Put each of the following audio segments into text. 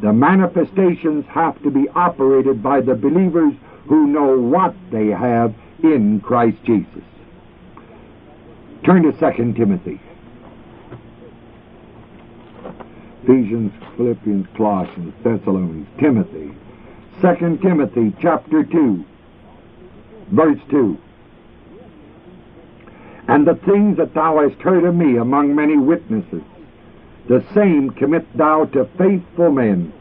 The manifestations have to be operated by the believers who know what they have in Christ Jesus. Turn to 2 Timothy. Ephesians, Philippians, Colossians, Thessalonians, Timothy. 2 Timothy chapter 2, verse 2. And the things that thou hast heard of me among many witnesses, the same commit thou to faithful men,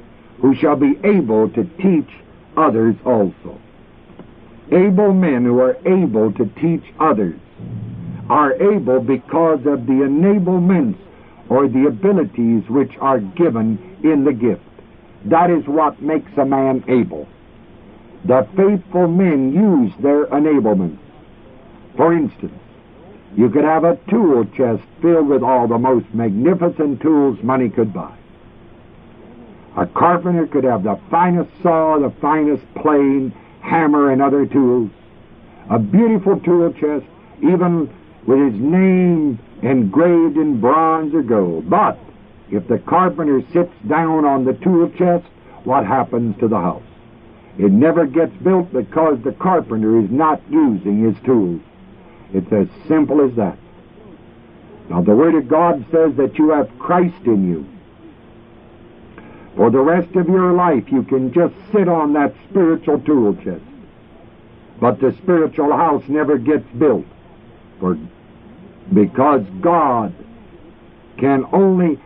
who shall be able to teach others also. Able men who are able to teach others are able because of the enablements or the abilities which are given in the gift. That is what makes a man able. The faithful men use their enablements. For instance, you could have a tool chest filled with all the most magnificent tools money could buy. A carpenter could have the finest saw, the finest plane, hammer, and other tools. A beautiful tool chest, even with his name engraved in bronze or gold. But if the carpenter sits down on the tool chest, what happens to the house? It never gets built because the carpenter is not using his tools. It's as simple as that. Now, the Word of God says that you have Christ in you. For the rest of your life, you can just sit on that spiritual tool chest. But the spiritual house never gets built. For because God can only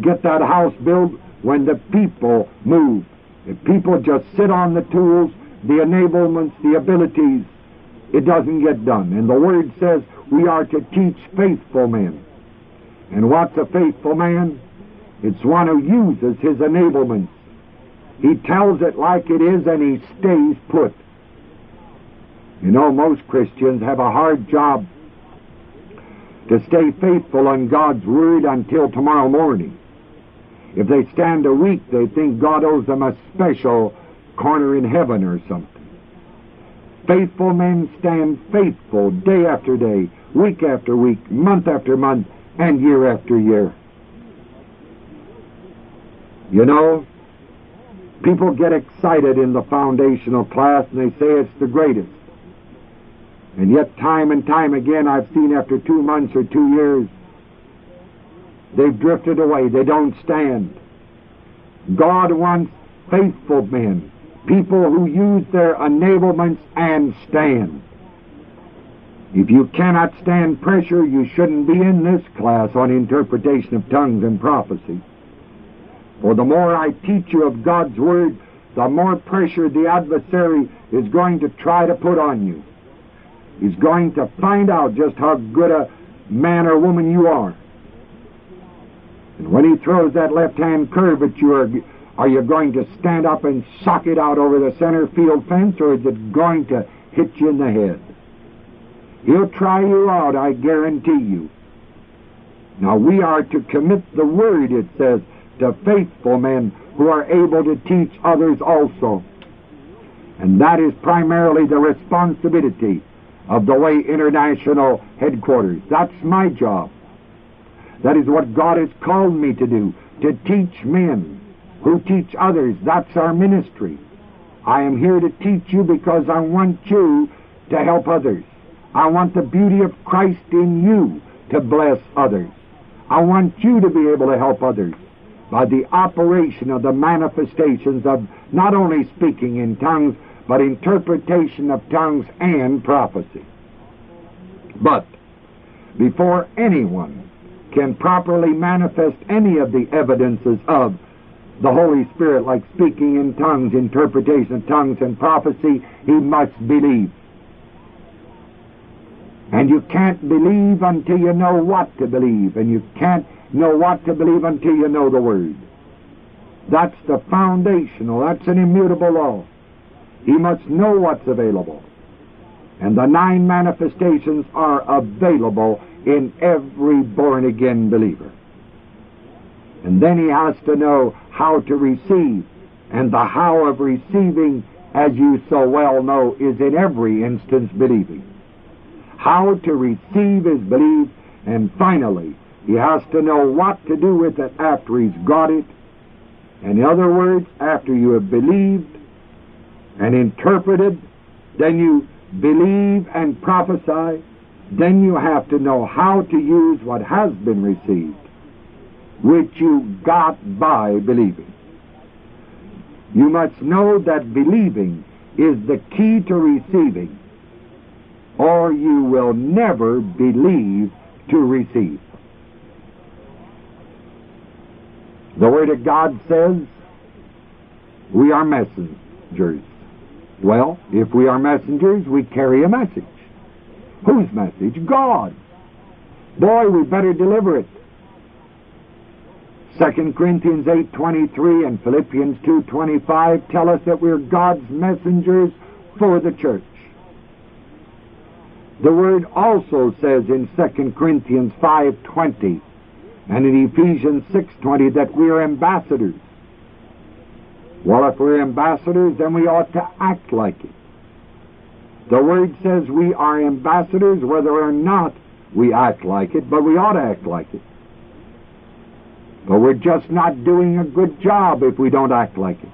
get that house built when the people move. If people just sit on the tools, the enablements, the abilities, it doesn't get done. And the Word says we are to teach faithful men. And what's a faithful man? It's one who uses his enablements. He tells it like it is and he stays put. You know, most Christians have a hard job to stay faithful on God's Word until tomorrow morning. If they stand a week, they think God owes them a special corner in heaven or something. Faithful men stand faithful day after day, week after week, month after month, and year after year. You know, people get excited in the foundational class and they say it's the greatest. And yet, time and time again, I've seen after two months or two years, they've drifted away. They don't stand. God wants faithful men, people who use their enablements and stand. If you cannot stand pressure, you shouldn't be in this class on interpretation of tongues and prophecy. For the more I teach you of God's Word, the more pressure the adversary is going to try to put on you. He's going to find out just how good a man or woman you are. And when he throws that left hand curve at you, are, are you going to stand up and sock it out over the center field fence, or is it going to hit you in the head? He'll try you out, I guarantee you. Now we are to commit the word, it says, to faithful men who are able to teach others also. And that is primarily the responsibility of the Way International headquarters. That's my job. That is what God has called me to do, to teach men who teach others. That's our ministry. I am here to teach you because I want you to help others. I want the beauty of Christ in you to bless others. I want you to be able to help others by the operation of the manifestations of not only speaking in tongues, but interpretation of tongues and prophecy. But before anyone can properly manifest any of the evidences of the Holy Spirit, like speaking in tongues, interpretation of tongues, and prophecy, he must believe. And you can't believe until you know what to believe, and you can't know what to believe until you know the Word. That's the foundational, that's an immutable law. He must know what's available. And the nine manifestations are available in every born again believer. And then he has to know how to receive. And the how of receiving, as you so well know, is in every instance believing. How to receive is believe. And finally, he has to know what to do with it after he's got it. In other words, after you have believed and interpreted, then you believe and prophesy, then you have to know how to use what has been received, which you got by believing. You must know that believing is the key to receiving, or you will never believe to receive. The Word of God says we are messengers. Well, if we are messengers, we carry a message. Whose message? God. Boy, we better deliver it. 2 Corinthians 8.23 and Philippians 2.25 tell us that we're God's messengers for the church. The Word also says in 2 Corinthians 5.20 and in Ephesians 6.20 that we are ambassadors. Well, if we're ambassadors, then we ought to act like it. The Word says we are ambassadors whether or not we act like it, but we ought to act like it. But we're just not doing a good job if we don't act like it.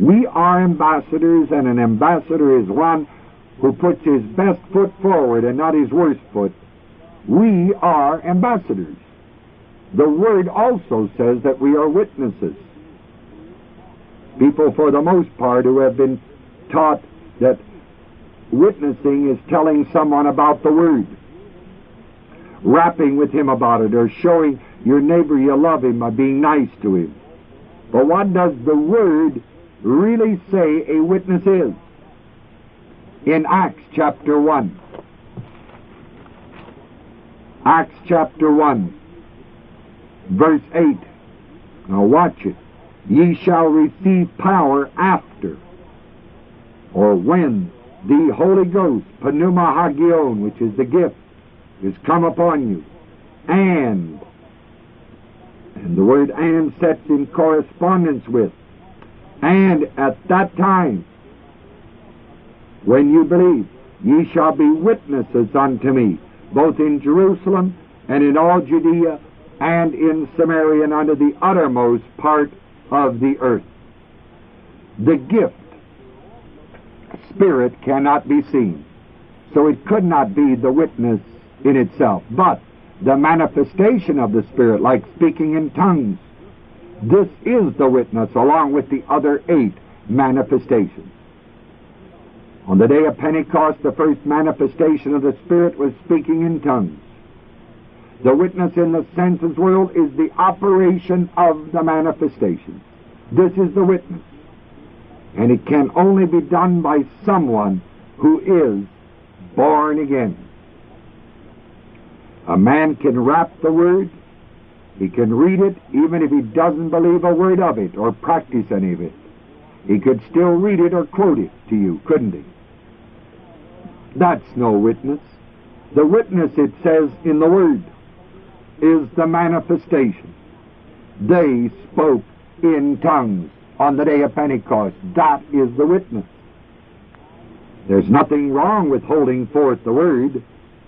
We are ambassadors, and an ambassador is one who puts his best foot forward and not his worst foot. We are ambassadors. The Word also says that we are witnesses. People, for the most part, who have been taught that witnessing is telling someone about the Word, rapping with him about it, or showing your neighbor you love him by being nice to him. But what does the Word really say a witness is? In Acts chapter 1. Acts chapter 1 verse 8. Now watch it. Ye shall receive power after, or when the Holy Ghost, pneuma hagion, which is the gift, is come upon you. And, and the word and sets in correspondence with, and at that time, when you believe, ye shall be witnesses unto me, both in Jerusalem and in all Judea and in Samaria and unto the uttermost part of the earth. The gift, spirit, cannot be seen. So it could not be the witness in itself. But the manifestation of the Spirit, like speaking in tongues, this is the witness along with the other eight manifestations. On the day of Pentecost, the first manifestation of the Spirit was speaking in tongues. The witness in the senses world is the operation of the manifestation. This is the witness. And it can only be done by someone who is born again. A man can rap the word, he can read it even if he doesn't believe a word of it or practice any of it. He could still read it or quote it to you, couldn't he? That's no witness. The witness, it says in the Word, is the manifestation. They spoke in tongues on the day of Pentecost. That is the witness. There's nothing wrong with holding forth the Word.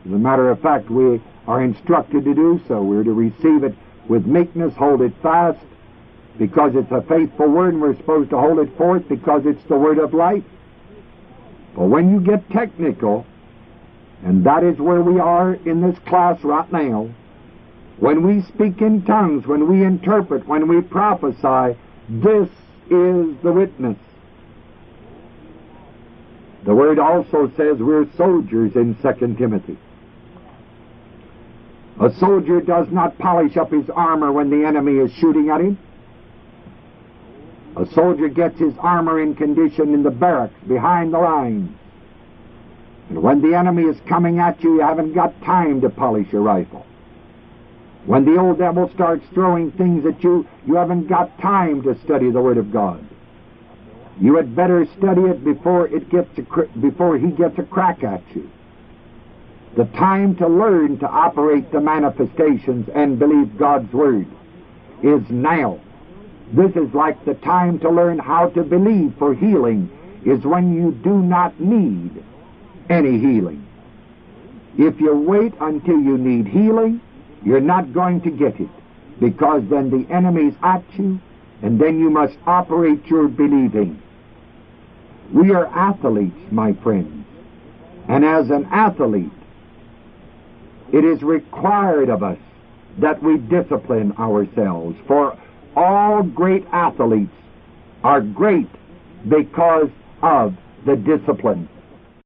As a matter of fact, we are instructed to do so. We're to receive it with meekness, hold it fast, because it's a faithful Word, and we're supposed to hold it forth because it's the Word of life. But when you get technical, and that is where we are in this class right now, when we speak in tongues, when we interpret, when we prophesy, this is the witness. The word also says we're soldiers in 2 Timothy. A soldier does not polish up his armor when the enemy is shooting at him. A soldier gets his armor in condition in the barracks behind the lines. And when the enemy is coming at you, you haven't got time to polish your rifle. When the old devil starts throwing things at you, you haven't got time to study the Word of God. You had better study it before it gets a, before he gets a crack at you. The time to learn to operate the manifestations and believe God's Word is now. This is like the time to learn how to believe for healing is when you do not need any healing. If you wait until you need healing, you're not going to get it because then the enemy's at you and then you must operate your believing. We are athletes, my friends, and as an athlete, it is required of us that we discipline ourselves, for all great athletes are great because of the discipline